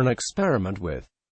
an experiment with.